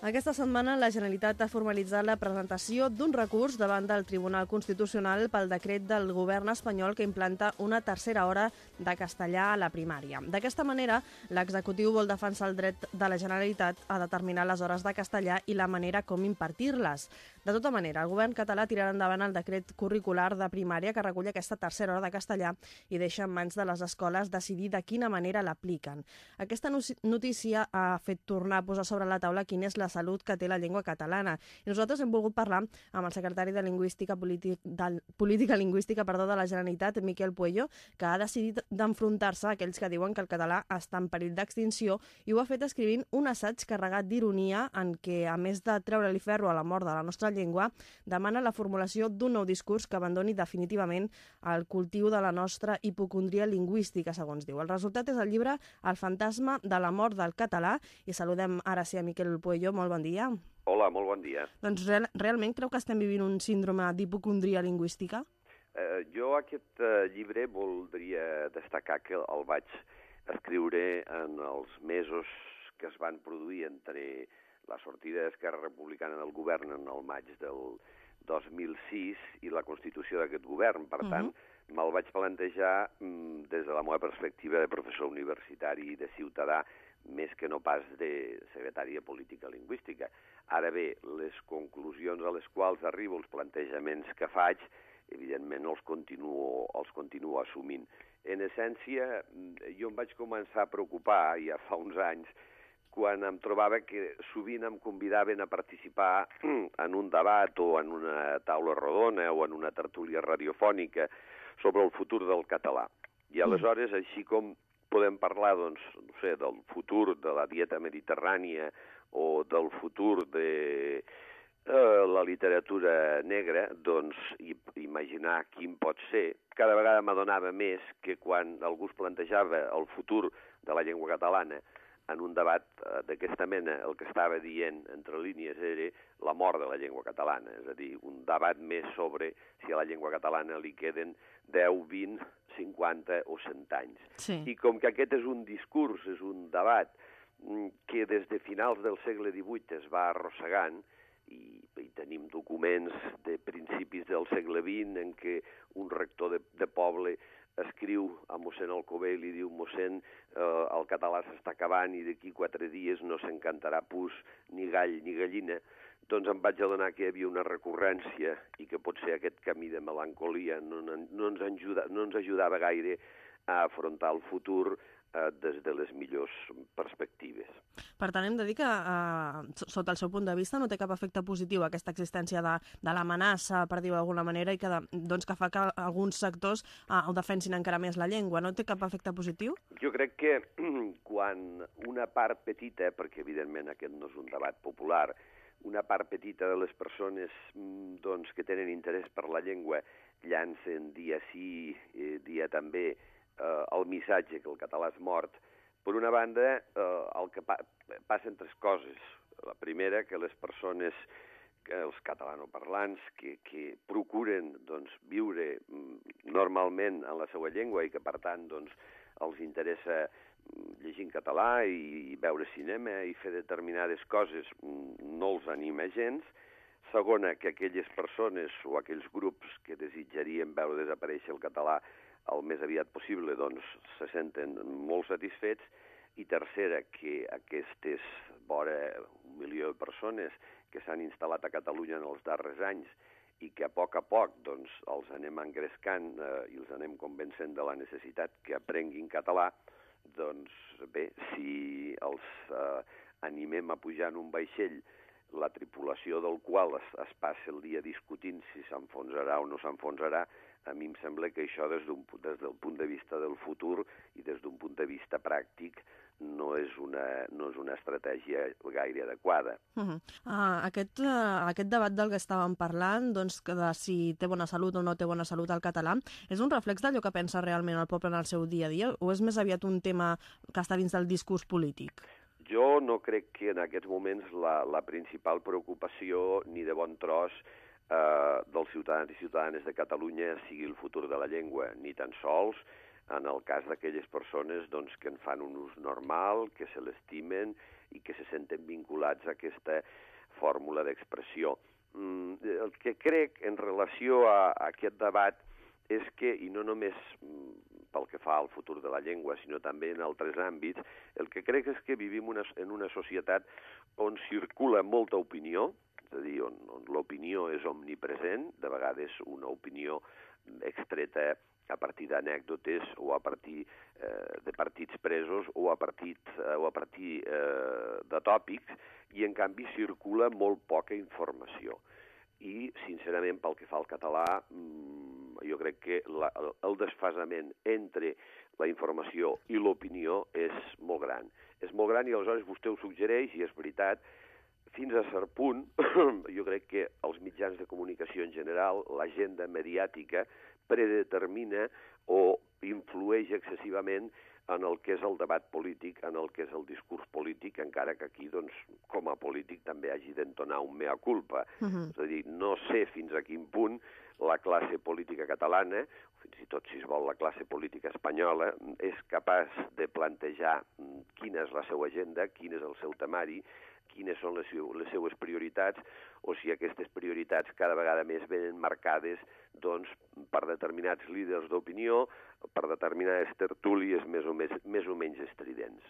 Aquesta setmana la Generalitat ha formalitzat la presentació d'un recurs davant del Tribunal Constitucional pel decret del govern espanyol que implanta una tercera hora de castellà a la primària. D'aquesta manera, l'executiu vol defensar el dret de la Generalitat a determinar les hores de castellà i la manera com impartir-les. De tota manera, el govern català tirarà endavant el decret curricular de primària que recull aquesta tercera hora de castellà i deixa en mans de les escoles decidir de quina manera l'apliquen. Aquesta notícia ha fet tornar a posar sobre la taula quina és la salut que té la llengua catalana. I nosaltres hem volgut parlar amb el secretari de Lingüística Polític, de, Política Lingüística perdó, de la Generalitat, Miquel Puello, que ha decidit d'enfrontar-se a aquells que diuen que el català està en perill d'extinció i ho ha fet escrivint un assaig carregat d'ironia en què, a més de treure-li ferro a la mort de la nostra llengua, demana la formulació d'un nou discurs que abandoni definitivament el cultiu de la nostra hipocondria lingüística, segons diu. El resultat és el llibre El fantasma de la mort del català i saludem ara sí a Miquel Puello. Molt bon dia. Hola, molt bon dia. Doncs real, realment creu que estem vivint un síndrome d'hipocondria lingüística? Eh, jo aquest eh, llibre voldria destacar que el vaig escriure en els mesos que es van produir entre la sortida d'Esquerra Republicana del govern en el maig del 2006 i la constitució d'aquest govern. Per tant, uh -huh. me'l vaig plantejar mm, des de la meva perspectiva de professor universitari i de ciutadà més que no pas de secretari de política lingüística. Ara bé, les conclusions a les quals arribo, els plantejaments que faig, evidentment els continuo, els continuo assumint. En essència, jo em vaig començar a preocupar ja fa uns anys quan em trobava que sovint em convidaven a participar en un debat o en una taula rodona o en una tertúlia radiofònica sobre el futur del català. I aleshores, així com podem parlar, doncs, no sé, del futur de la dieta mediterrània o del futur de eh, la literatura negra, doncs, imaginar quin pot ser, cada vegada m'adonava més que quan algú es plantejava el futur de la llengua catalana, en un debat eh, d'aquesta mena, el que estava dient entre línies era la mort de la llengua catalana, és a dir, un debat més sobre si a la llengua catalana li queden 10, 20, 50 o 100 anys. Sí. I com que aquest és un discurs, és un debat mm, que des de finals del segle XVIII es va arrossegant, i, i tenim documents de principis del segle XX en què un rector de, de poble escriu a mossèn Alcobé i li diu mossèn, eh, el català s'està acabant i d'aquí quatre dies no s'encantarà pus ni gall ni gallina, doncs em vaig adonar que hi havia una recurrència i que potser aquest camí de melancolia no, no, no, ens, ajuda, no ens ajudava gaire a afrontar el futur eh, des de les millors perspectives. Per tant, hem de dir que, eh, sota el seu punt de vista, no té cap efecte positiu aquesta existència de, de l'amenaça, per dir-ho d'alguna manera, i que, de, doncs, que fa que alguns sectors eh, ho defensin encara més la llengua. No té cap efecte positiu? Jo crec que quan una part petita, perquè evidentment aquest no és un debat popular, una part petita de les persones doncs, que tenen interès per la llengua llancen dia sí, eh, dia també, eh, el missatge que el català és mort, per una banda, eh, el que pa passen tres coses. La primera, que les persones, que els catalanoparlants, que, que procuren doncs, viure normalment en la seva llengua i que, per tant, doncs, els interessa llegir en català i, veure cinema i fer determinades coses, no els anima gens. Segona, que aquelles persones o aquells grups que desitjarien veure desaparèixer el català el més aviat possible doncs, se senten molt satisfets i tercera, que aquestes vora un milió de persones que s'han instal·lat a Catalunya en els darrers anys i que a poc a poc doncs, els anem engrescant eh, i els anem convencent de la necessitat que aprenguin català, doncs bé, si els eh, animem a pujar en un vaixell la tripulació del qual es, es passa el dia discutint si s'enfonsarà o no s'enfonsarà, a mi em sembla que això des, des del punt de vista del futur i des d'un punt de vista pràctic no és una, no és una estratègia gaire adequada. Uh -huh. uh, aquest, uh, aquest debat del que estàvem parlant, doncs, que de si té bona salut o no té bona salut el català, és un reflex d'allò que pensa realment el poble en el seu dia a dia o és més aviat un tema que està dins del discurs polític? Jo no crec que en aquests moments la, la principal preocupació ni de bon tros eh, dels ciutadans i ciutadanes de Catalunya sigui el futur de la llengua, ni tan sols en el cas d'aquelles persones doncs, que en fan un ús normal, que se l'estimen i que se senten vinculats a aquesta fórmula d'expressió. Mm, el que crec en relació a, a aquest debat és que, i no només mm, pel que fa al futur de la llengua, sinó també en altres àmbits, el que crec és que vivim una, en una societat on circula molta opinió, és a dir, on, on l'opinió és omnipresent, de vegades una opinió extreta a partir d'anècdotes o a partir eh, de partits presos o a partir, eh, o a partir eh, de tòpics, i en canvi circula molt poca informació. I, sincerament, pel que fa al català, mmm, jo crec que la, el desfasament entre la informació i l'opinió és molt gran. És molt gran i aleshores vostè ho suggereix, i és veritat, fins a cert punt, jo crec que els mitjans de comunicació en general, l'agenda mediàtica, predetermina o influeix excessivament en el que és el debat polític, en el que és el discurs polític, encara que aquí, doncs, com a polític també hagi d'entonar un mea culpa. Uh -huh. És a dir, no sé fins a quin punt la classe política catalana, fins i tot, si es vol, la classe política espanyola, és capaç de plantejar quina és la seva agenda, quin és el seu temari, quines són les, les seues prioritats o si aquestes prioritats cada vegada més venen marcades doncs, per determinats líders d'opinió, per determinades tertúlies més o, més, més o menys estridents.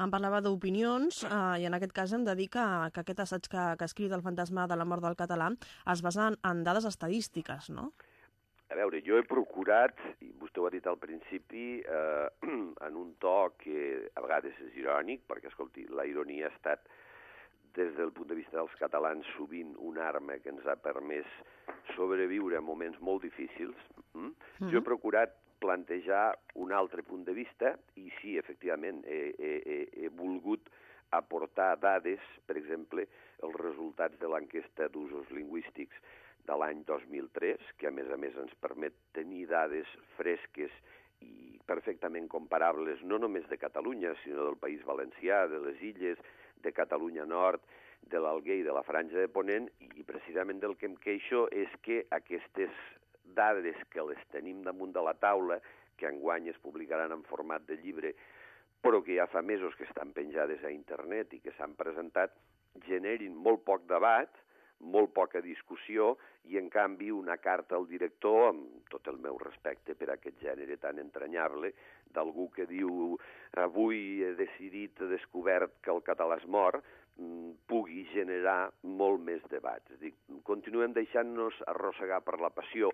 Em parlava d'opinions eh, i en aquest cas hem de dir que, que aquest assaig que, que ha escrit el fantasma de la mort del català es basa en, en dades estadístiques, no? A veure, jo he procurat, i vostè ho ha dit al principi, eh, en un to que a vegades és irònic, perquè, escolti, la ironia ha estat des del punt de vista dels catalans, sovint una arma que ens ha permès sobreviure a moments molt difícils. Mm? Mm -hmm. Jo he procurat plantejar un altre punt de vista i sí, efectivament, he, he, he volgut aportar dades, per exemple, els resultats de l'enquesta d'usos lingüístics de l'any 2003, que a més a més ens permet tenir dades fresques i perfectament comparables no només de Catalunya, sinó del País Valencià, de les Illes, de Catalunya Nord, de l'Alguer i de la Franja de Ponent, i precisament del que em queixo és que aquestes dades que les tenim damunt de la taula, que enguany es publicaran en format de llibre, però que ja fa mesos que estan penjades a internet i que s'han presentat, generin molt poc debat, molt poca discussió i, en canvi, una carta al director, amb tot el meu respecte per aquest gènere tan entranyable, d'algú que diu avui he decidit, he descobert que el català es mor, mm, pugui generar molt més debats. És dir, continuem deixant-nos arrossegar per la passió.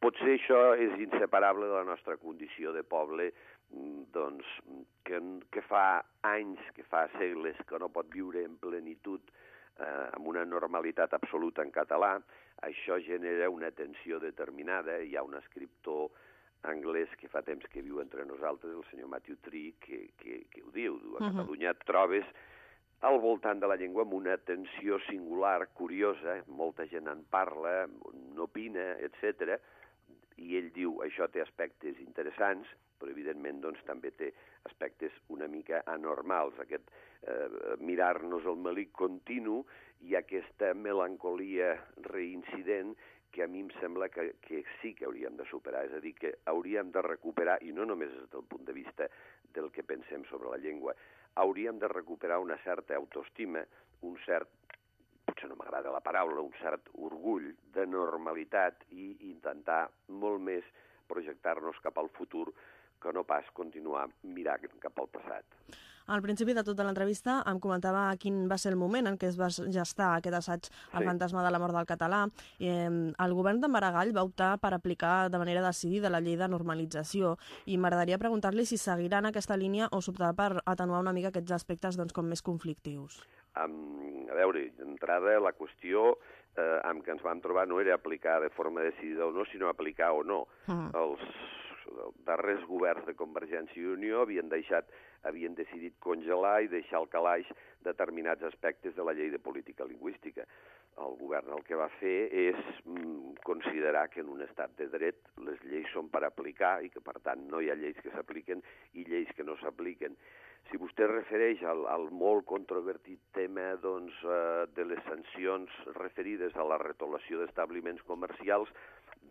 Potser això és inseparable de la nostra condició de poble mm, doncs, que, que fa anys, que fa segles que no pot viure en plenitud eh, amb una normalitat absoluta en català, això genera una tensió determinada. Hi ha un escriptor anglès que fa temps que viu entre nosaltres, el senyor Matthew Tree, que, que, que ho diu. A uh -huh. Catalunya et trobes al voltant de la llengua amb una tensió singular, curiosa, molta gent en parla, n'opina, etc. I ell diu, això té aspectes interessants, però evidentment doncs, també té aspectes una mica anormals, aquest eh, mirar-nos el melic continu i aquesta melancolia reincident que a mi em sembla que, que sí que hauríem de superar, és a dir, que hauríem de recuperar, i no només des del punt de vista del que pensem sobre la llengua, hauríem de recuperar una certa autoestima, un cert, potser no m'agrada la paraula, un cert orgull de normalitat i intentar molt més projectar-nos cap al futur que no pas continuar mirant cap al passat. Al principi de tota l'entrevista em comentava quin va ser el moment en què es va gestar aquest assaig al sí. fantasma de la mort del català. I, eh, el govern de Maragall va optar per aplicar de manera decidida la llei de normalització i m'agradaria preguntar-li si seguiran aquesta línia o s'optarà per atenuar una mica aquests aspectes doncs, com més conflictius. Um, a veure, d'entrada la qüestió eh, amb què ens vam trobar no era aplicar de forma decidida o no, sinó aplicar o no. Mm. Els darrers governs de Convergència i Unió havien deixat havien decidit congelar i deixar al calaix determinats aspectes de la llei de política lingüística. El govern el que va fer és mm, considerar que en un estat de dret les lleis són per aplicar i que, per tant, no hi ha lleis que s'apliquen i lleis que no s'apliquen. Si vostè refereix al, al molt controvertit tema doncs, eh, de les sancions referides a la retolació d'establiments comercials,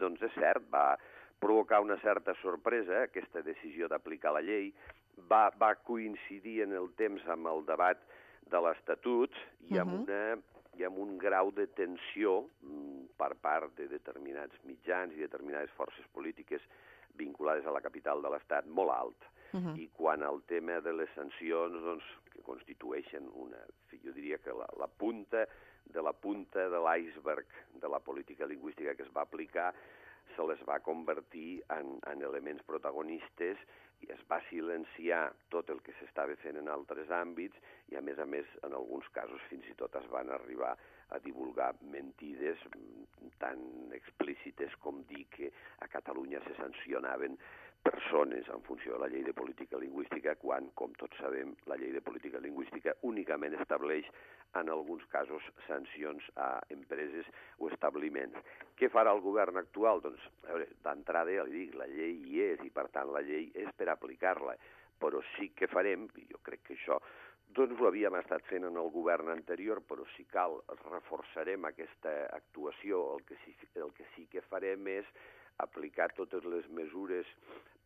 doncs és cert, va, provocar una certa sorpresa, aquesta decisió d'aplicar la llei, va, va coincidir en el temps amb el debat de l'Estatut i amb, uh -huh. una, i amb un grau de tensió mm, per part de determinats mitjans i determinades forces polítiques vinculades a la capital de l'Estat molt alt. Uh -huh. I quan el tema de les sancions, doncs, que constitueixen una, jo diria que la, la punta de la punta de l'iceberg de la política lingüística que es va aplicar, se les va convertir en, en elements protagonistes i es va silenciar tot el que s'estava fent en altres àmbits i, a més a més, en alguns casos fins i tot es van arribar a divulgar mentides mm, tan explícites com dir que a Catalunya se sancionaven persones en funció de la llei de política lingüística, quan, com tots sabem, la llei de política lingüística únicament estableix en alguns casos sancions a empreses o establiments. Què farà el govern actual? Doncs, d'entrada ja li dic, la llei hi és i per tant la llei és per aplicar-la, però sí que farem, i jo crec que això doncs ho havíem estat fent en el govern anterior, però si cal reforçarem aquesta actuació. El que sí, el que, sí que farem és aplicar totes les mesures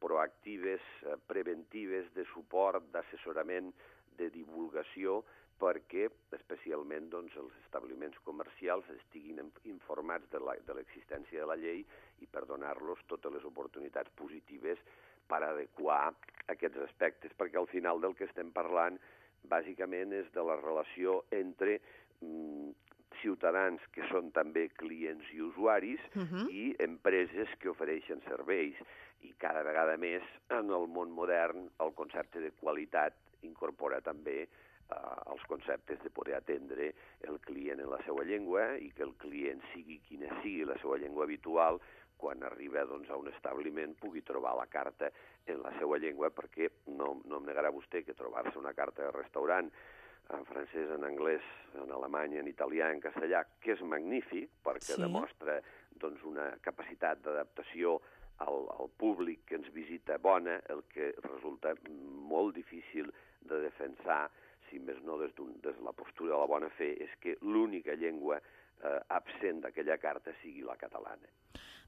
proactives, eh, preventives, de suport, d'assessorament, de divulgació, perquè especialment doncs, els establiments comercials estiguin informats de l'existència de, de la llei i per donar-los totes les oportunitats positives per adequar aquests aspectes, perquè al final del que estem parlant bàsicament és de la relació entre mm, ciutadans que són també clients i usuaris uh -huh. i empreses que ofereixen serveis. I cada vegada més en el món modern el concepte de qualitat incorpora també eh, els conceptes de poder atendre el client en la seva llengua i que el client sigui quina sigui la seva llengua habitual, quan arriba doncs, a un establiment pugui trobar la carta en la seva llengua, perquè no, no em negarà vostè que trobar-se una carta de restaurant en francès, en anglès, en alemany, en italià, en castellà, que és magnífic perquè sí. demostra doncs, una capacitat d'adaptació al, al públic que ens visita bona, el que resulta molt difícil de defensar si més no des, des de la postura de la bona fe, és que l'única llengua eh, absent d'aquella carta sigui la catalana.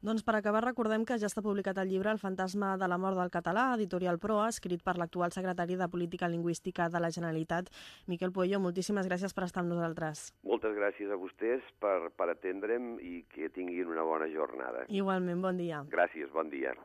Doncs per acabar recordem que ja està publicat el llibre El fantasma de la mort del català, editorial Proa, escrit per l'actual secretari de Política Lingüística de la Generalitat, Miquel Puello. Moltíssimes gràcies per estar amb nosaltres. Moltes gràcies a vostès per, per atendre'm i que tinguin una bona jornada. Igualment, bon dia. Gràcies, bon dia.